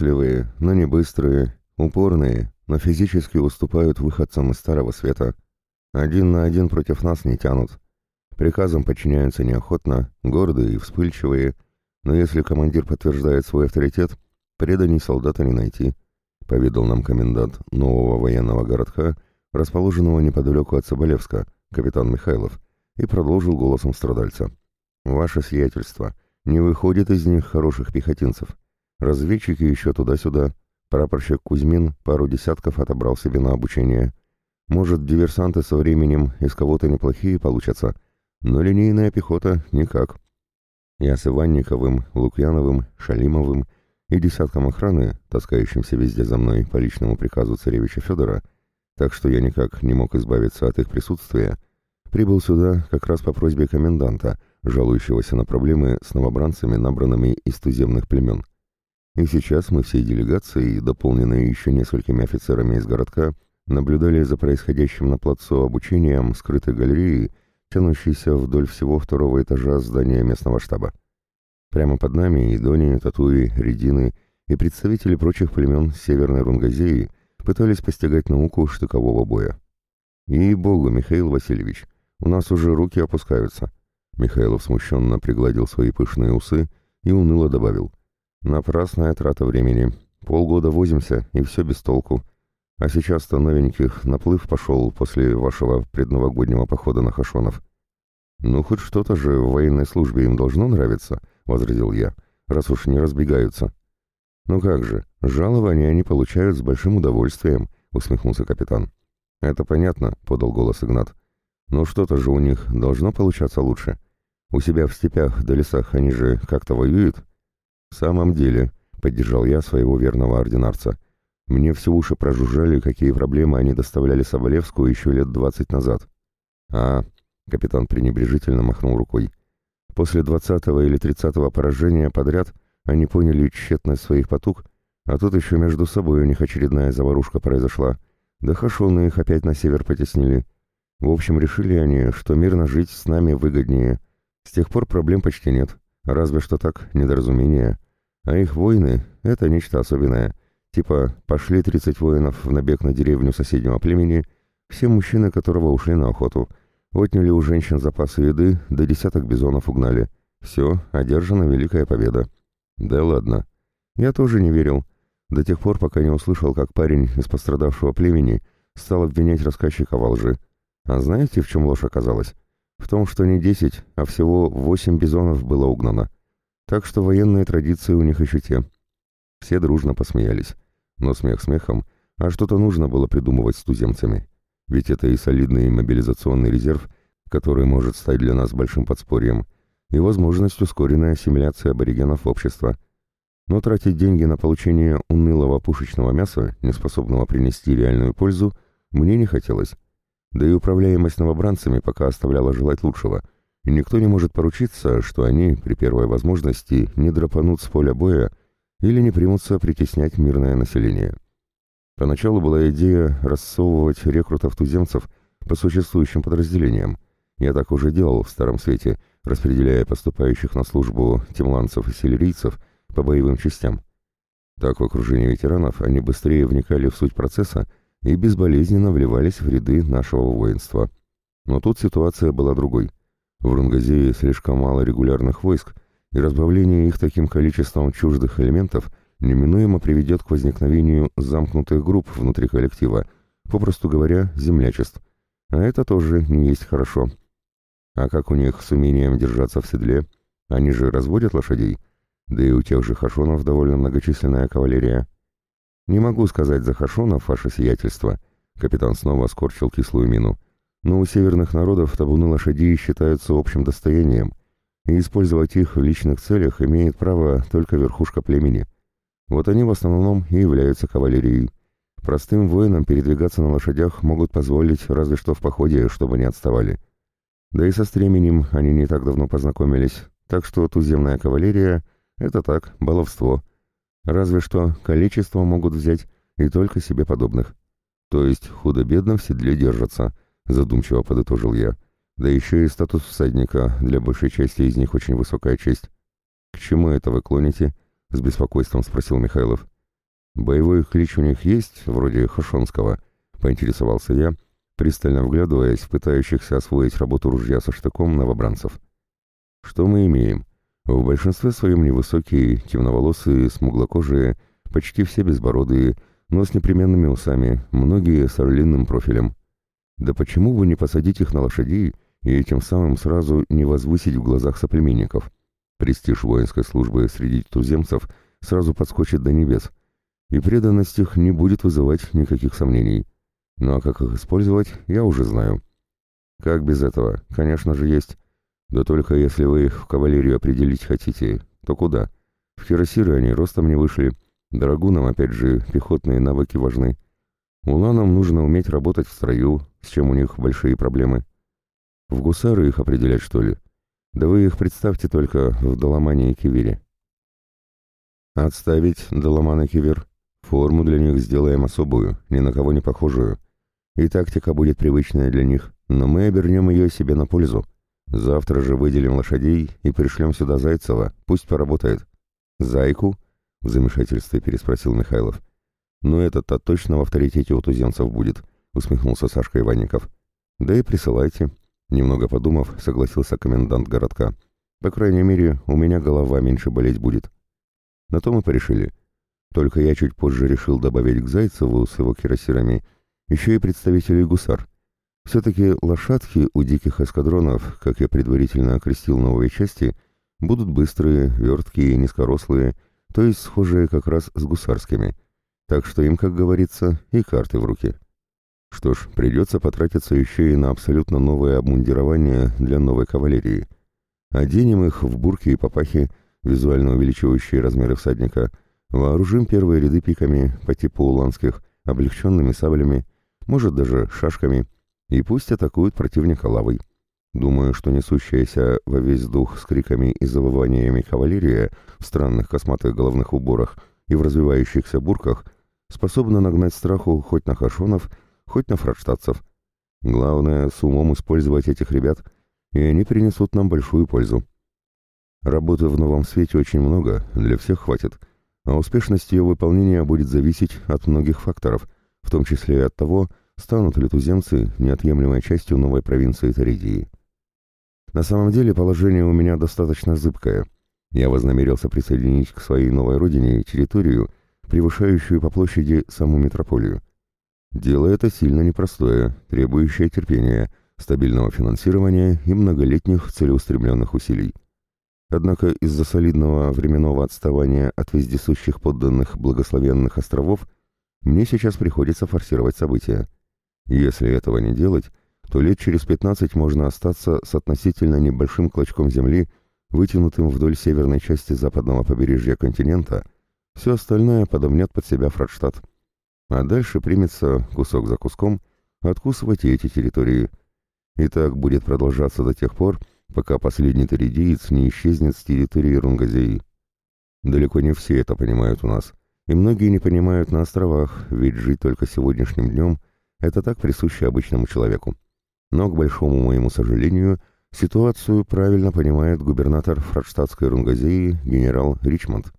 выносливые, но не быстрые, упорные, но физически уступают выходцам из Старого Света. Один на один против нас не тянут. Приказам подчиняются неохотно, гордые и вспыльчивые, но если командир подтверждает свой авторитет, преданий солдата не найти, поведал нам комендант нового военного городка, расположенного неподалеку от Соболевска, капитан Михайлов, и продолжил голосом страдальца. «Ваше сиятельство, не выходит из них хороших пехотинцев. Разведчики еще туда-сюда. Прапорщик Кузьмин пару десятков отобрал себе на обучение. Может, диверсанты со временем из кого-то неплохие получатся, но линейная пехота никак. Я с Иванниковым, Лукьяновым, Шалимовым и десятком охраны, таскающимся везде за мной по личному приказу царевича Федора, так что я никак не мог избавиться от их присутствия, прибыл сюда как раз по просьбе коменданта, жалующегося на проблемы с новобранцами, набранными из туземных племен. И сейчас мы всей делегацией, дополненные еще несколькими офицерами из городка, наблюдали за происходящим на плацу обучением скрытой галереи, тянущейся вдоль всего второго этажа здания местного штаба. Прямо под нами и Татуи, Редины и представители прочих племен Северной Рунгазеи пытались постигать науку штыкового боя. И богу, Михаил Васильевич, у нас уже руки опускаются. Михаилов смущенно пригладил свои пышные усы и уныло добавил. Напрасная трата времени. Полгода возимся, и все без толку. А сейчас-то новеньких наплыв пошел после вашего предновогоднего похода на Хашонов. «Ну, хоть что-то же в военной службе им должно нравиться», — возразил я, — «раз уж не разбегаются». «Ну как же, жалования они получают с большим удовольствием», — усмехнулся капитан. «Это понятно», — подал голос Игнат. «Но что-то же у них должно получаться лучше. У себя в степях да лесах они же как-то воюют». «В самом деле», — поддержал я своего верного ординарца, — мне все уши прожужжали, какие проблемы они доставляли Соболевску еще лет двадцать назад. А, капитан пренебрежительно махнул рукой. После двадцатого или тридцатого поражения подряд они поняли тщетность своих потуг, а тут еще между собой у них очередная заварушка произошла. Да хашоны их опять на север потеснили. В общем, решили они, что мирно жить с нами выгоднее. С тех пор проблем почти нет. Разве что так, недоразумение. А их войны — это нечто особенное — Типа, пошли 30 воинов в набег на деревню соседнего племени, все мужчины которого ушли на охоту. Отняли у женщин запасы еды, до десяток бизонов угнали. Все, одержана великая победа. Да ладно. Я тоже не верил. До тех пор, пока не услышал, как парень из пострадавшего племени стал обвинять рассказчика во лжи. А знаете, в чем ложь оказалась? В том, что не десять, а всего восемь бизонов было угнано. Так что военные традиции у них еще те. Все дружно посмеялись. Но смех смехом, а что-то нужно было придумывать с туземцами. Ведь это и солидный мобилизационный резерв, который может стать для нас большим подспорьем, и возможность ускоренной ассимиляции аборигенов в общество. Но тратить деньги на получение унылого пушечного мяса, неспособного принести реальную пользу, мне не хотелось. Да и управляемость новобранцами пока оставляла желать лучшего, и никто не может поручиться, что они при первой возможности не драпанут с поля боя или не примутся притеснять мирное население. Поначалу была идея рассовывать рекрутов-туземцев по существующим подразделениям. Я так уже делал в Старом Свете, распределяя поступающих на службу темланцев и селерийцев по боевым частям. Так в окружении ветеранов они быстрее вникали в суть процесса и безболезненно вливались в ряды нашего воинства. Но тут ситуация была другой. В Рунгазее слишком мало регулярных войск, и разбавление их таким количеством чуждых элементов неминуемо приведет к возникновению замкнутых групп внутри коллектива, попросту говоря, землячеств. А это тоже не есть хорошо. А как у них с умением держаться в седле? Они же разводят лошадей? Да и у тех же хашонов довольно многочисленная кавалерия. Не могу сказать за хашонов, ваше сиятельство. Капитан снова скорчил кислую мину. Но у северных народов табуны лошадей считаются общим достоянием — и использовать их в личных целях имеет право только верхушка племени. Вот они в основном и являются кавалерией. Простым воинам передвигаться на лошадях могут позволить разве что в походе, чтобы не отставали. Да и со стременем они не так давно познакомились, так что туземная кавалерия — это так, баловство. Разве что количество могут взять и только себе подобных. То есть худо-бедно в седле держатся, задумчиво подытожил я. Да еще и статус всадника для большей части из них очень высокая честь. «К чему это вы клоните?» — с беспокойством спросил Михайлов. «Боевой клич у них есть, вроде Хашонского?» — поинтересовался я, пристально вглядываясь в пытающихся освоить работу ружья со штыком новобранцев. «Что мы имеем?» В большинстве своем невысокие, темноволосые, смуглокожие, почти все безбородые, но с непременными усами, многие с орлиным профилем. Да почему бы не посадить их на лошадей и этим самым сразу не возвысить в глазах соплеменников? Престиж воинской службы среди туземцев сразу подскочит до небес, и преданность их не будет вызывать никаких сомнений. Ну а как их использовать, я уже знаю. Как без этого? Конечно же есть. Да только если вы их в кавалерию определить хотите, то куда? В кирасиры они ростом не вышли. Драгунам, опять же, пехотные навыки важны. Уланам нужно уметь работать в строю, с чем у них большие проблемы. В гусары их определять, что ли? Да вы их представьте только в Доломане и Кивере. Отставить Доломан и Кивер. Форму для них сделаем особую, ни на кого не похожую. И тактика будет привычная для них, но мы обернем ее себе на пользу. Завтра же выделим лошадей и пришлем сюда Зайцева, пусть поработает. Зайку? В замешательстве переспросил Михайлов. Ну этот-то точно в авторитете у туземцев будет, усмехнулся Сашка Иванников. Да и присылайте. Немного подумав, согласился комендант городка. По крайней мере, у меня голова меньше болеть будет. На то мы порешили. Только я чуть позже решил добавить к Зайцеву с его кирасирами еще и представителей гусар. Все-таки лошадки у диких эскадронов, как я предварительно окрестил новые части, будут быстрые, верткие, низкорослые, то есть схожие как раз с гусарскими. Так что им, как говорится, и карты в руки. Что ж, придется потратиться еще и на абсолютно новое обмундирование для новой кавалерии. Оденем их в бурки и папахи, визуально увеличивающие размеры всадника, вооружим первые ряды пиками по типу уланских, облегченными саблями, может даже шашками – и пусть атакуют противника лавой. Думаю, что несущаяся во весь дух с криками и завываниями кавалерия в странных косматых головных уборах и в развивающихся бурках способна нагнать страху хоть на хашонов, хоть на фрадштадцев. Главное, с умом использовать этих ребят, и они принесут нам большую пользу. Работы в новом свете очень много, для всех хватит, а успешность ее выполнения будет зависеть от многих факторов, в том числе и от того, станут ли туземцы неотъемлемой частью новой провинции Таридии. На самом деле положение у меня достаточно зыбкое. Я вознамерился присоединить к своей новой родине территорию, превышающую по площади саму метрополию. Дело это сильно непростое, требующее терпения, стабильного финансирования и многолетних целеустремленных усилий. Однако из-за солидного временного отставания от вездесущих подданных благословенных островов мне сейчас приходится форсировать события. Если этого не делать, то лет через 15 можно остаться с относительно небольшим клочком земли, вытянутым вдоль северной части западного побережья континента, все остальное подомнет под себя Фрадштадт. А дальше примется, кусок за куском, откусывать эти территории. И так будет продолжаться до тех пор, пока последний таридиец не исчезнет с территории Рунгазеи. Далеко не все это понимают у нас, и многие не понимают на островах, ведь жить только сегодняшним днем – это так присуще обычному человеку. Но, к большому моему сожалению, ситуацию правильно понимает губернатор фрадштадтской Рунгазеи генерал Ричмонд.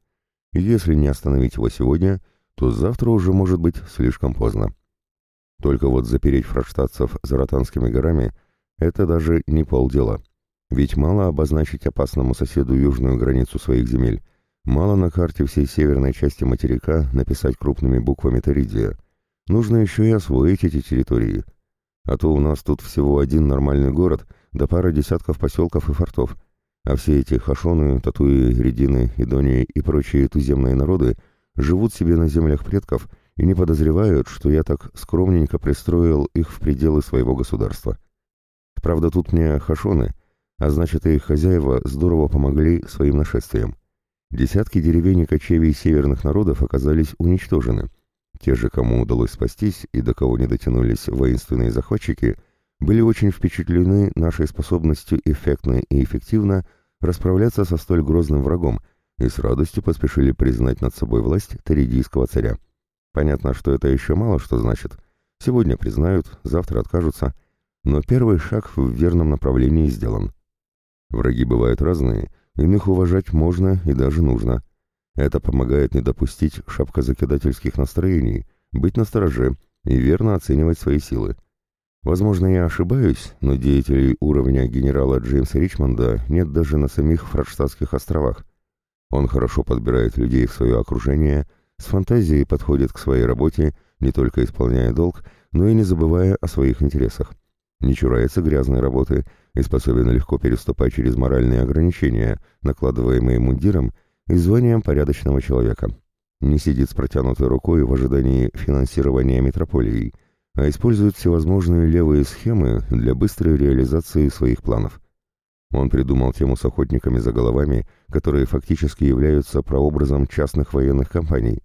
Если не остановить его сегодня, то завтра уже может быть слишком поздно. Только вот запереть фрадштадцев за Ротанскими горами – это даже не полдела. Ведь мало обозначить опасному соседу южную границу своих земель, мало на карте всей северной части материка написать крупными буквами Торидия – Нужно еще и освоить эти территории. А то у нас тут всего один нормальный город, да пара десятков поселков и фортов. А все эти хашоны, татуи, редины, идонии и прочие туземные народы живут себе на землях предков и не подозревают, что я так скромненько пристроил их в пределы своего государства. Правда, тут мне хашоны, а значит и их хозяева здорово помогли своим нашествием. Десятки деревень и кочевий северных народов оказались уничтожены, те же, кому удалось спастись и до кого не дотянулись воинственные захватчики, были очень впечатлены нашей способностью эффектно и эффективно расправляться со столь грозным врагом и с радостью поспешили признать над собой власть Таридийского царя. Понятно, что это еще мало что значит. Сегодня признают, завтра откажутся, но первый шаг в верном направлении сделан. Враги бывают разные, иных уважать можно и даже нужно. Это помогает не допустить шапкозакидательских настроений, быть настороже и верно оценивать свои силы. Возможно, я ошибаюсь, но деятелей уровня генерала Джеймса Ричмонда нет даже на самих Фрадштадтских островах. Он хорошо подбирает людей в свое окружение, с фантазией подходит к своей работе, не только исполняя долг, но и не забывая о своих интересах. Не чурается грязной работы и способен легко переступать через моральные ограничения, накладываемые мундиром и званием порядочного человека. Не сидит с протянутой рукой в ожидании финансирования метрополии, а использует всевозможные левые схемы для быстрой реализации своих планов. Он придумал тему с охотниками за головами, которые фактически являются прообразом частных военных компаний,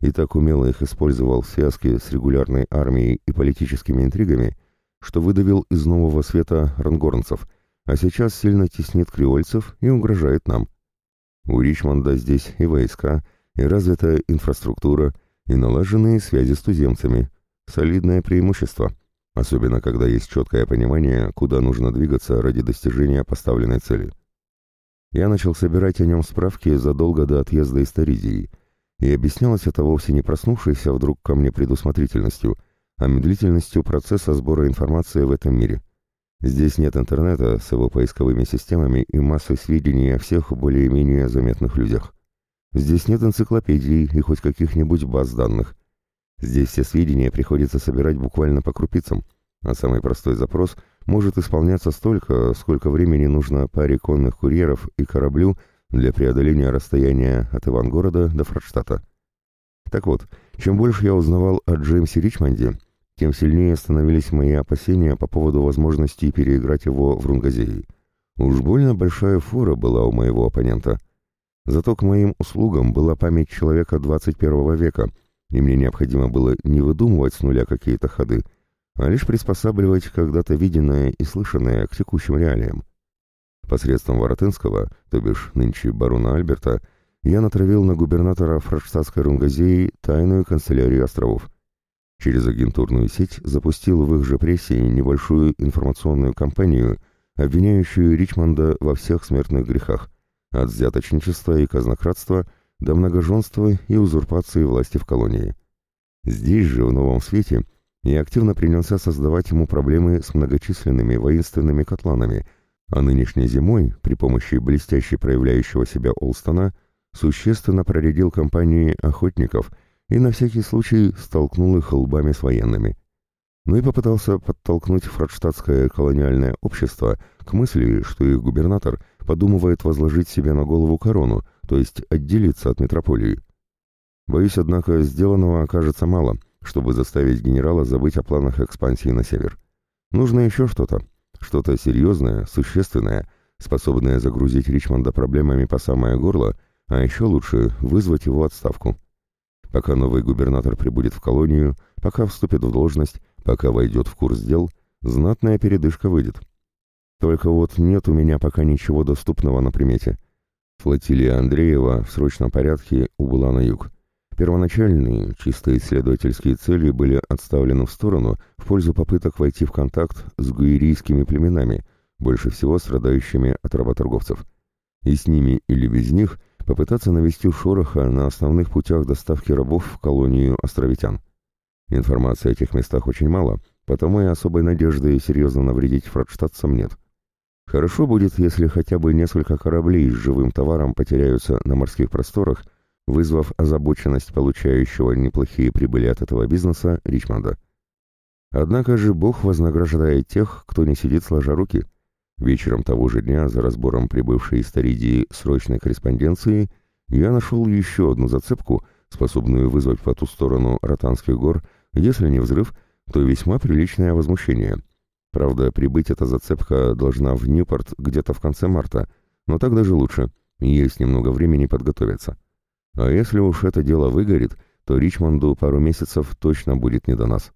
и так умело их использовал в связке с регулярной армией и политическими интригами, что выдавил из нового света рангорнцев, а сейчас сильно теснит креольцев и угрожает нам. У Ричмонда здесь и войска, и развитая инфраструктура, и налаженные связи с туземцами. Солидное преимущество, особенно когда есть четкое понимание, куда нужно двигаться ради достижения поставленной цели. Я начал собирать о нем справки задолго до отъезда из Торидии, и объяснялось это вовсе не проснувшейся вдруг ко мне предусмотрительностью, а медлительностью процесса сбора информации в этом мире. Здесь нет интернета с его поисковыми системами и массой сведений о всех более-менее заметных людях. Здесь нет энциклопедий и хоть каких-нибудь баз данных. Здесь все сведения приходится собирать буквально по крупицам, а самый простой запрос может исполняться столько, сколько времени нужно паре конных курьеров и кораблю для преодоления расстояния от Ивангорода до Фрадштадта. Так вот, чем больше я узнавал о Джеймсе Ричмонде, тем сильнее становились мои опасения по поводу возможности переиграть его в Рунгазеи. Уж больно большая фора была у моего оппонента. Зато к моим услугам была память человека 21 века, и мне необходимо было не выдумывать с нуля какие-то ходы, а лишь приспосабливать когда-то виденное и слышанное к текущим реалиям. Посредством Воротынского, то бишь нынче барона Альберта, я натравил на губернатора Фрадштадтской Рунгазеи тайную канцелярию островов. Через агентурную сеть запустил в их же прессе небольшую информационную кампанию, обвиняющую Ричмонда во всех смертных грехах, от взяточничества и казнократства до многоженства и узурпации власти в колонии. Здесь же, в новом свете, я активно принялся создавать ему проблемы с многочисленными воинственными котланами – а нынешней зимой, при помощи блестяще проявляющего себя Олстона, существенно проредил компании охотников и на всякий случай столкнул их лбами с военными. Ну и попытался подтолкнуть фрадштадтское колониальное общество к мысли, что их губернатор подумывает возложить себе на голову корону, то есть отделиться от метрополии. Боюсь, однако, сделанного окажется мало, чтобы заставить генерала забыть о планах экспансии на север. Нужно еще что-то, что-то серьезное, существенное, способное загрузить Ричмонда проблемами по самое горло, а еще лучше вызвать его отставку. Пока новый губернатор прибудет в колонию, пока вступит в должность, пока войдет в курс дел, знатная передышка выйдет. Только вот нет у меня пока ничего доступного на примете. Флотилия Андреева в срочном порядке убыла на юг. Первоначальные, чисто исследовательские цели были отставлены в сторону в пользу попыток войти в контакт с гуирийскими племенами, больше всего страдающими от работорговцев. И с ними или без них попытаться навести шороха на основных путях доставки рабов в колонию островитян. Информации о этих местах очень мало, потому и особой надежды серьезно навредить фрадштадтцам нет. Хорошо будет, если хотя бы несколько кораблей с живым товаром потеряются на морских просторах – вызвав озабоченность получающего неплохие прибыли от этого бизнеса Ричмонда. Однако же Бог вознаграждает тех, кто не сидит сложа руки. Вечером того же дня, за разбором прибывшей из Таридии срочной корреспонденции, я нашел еще одну зацепку, способную вызвать по ту сторону Ротанских гор, если не взрыв, то весьма приличное возмущение. Правда, прибыть эта зацепка должна в Ньюпорт где-то в конце марта, но так даже лучше, есть немного времени подготовиться. А если уж это дело выгорит, то Ричмонду пару месяцев точно будет не до нас.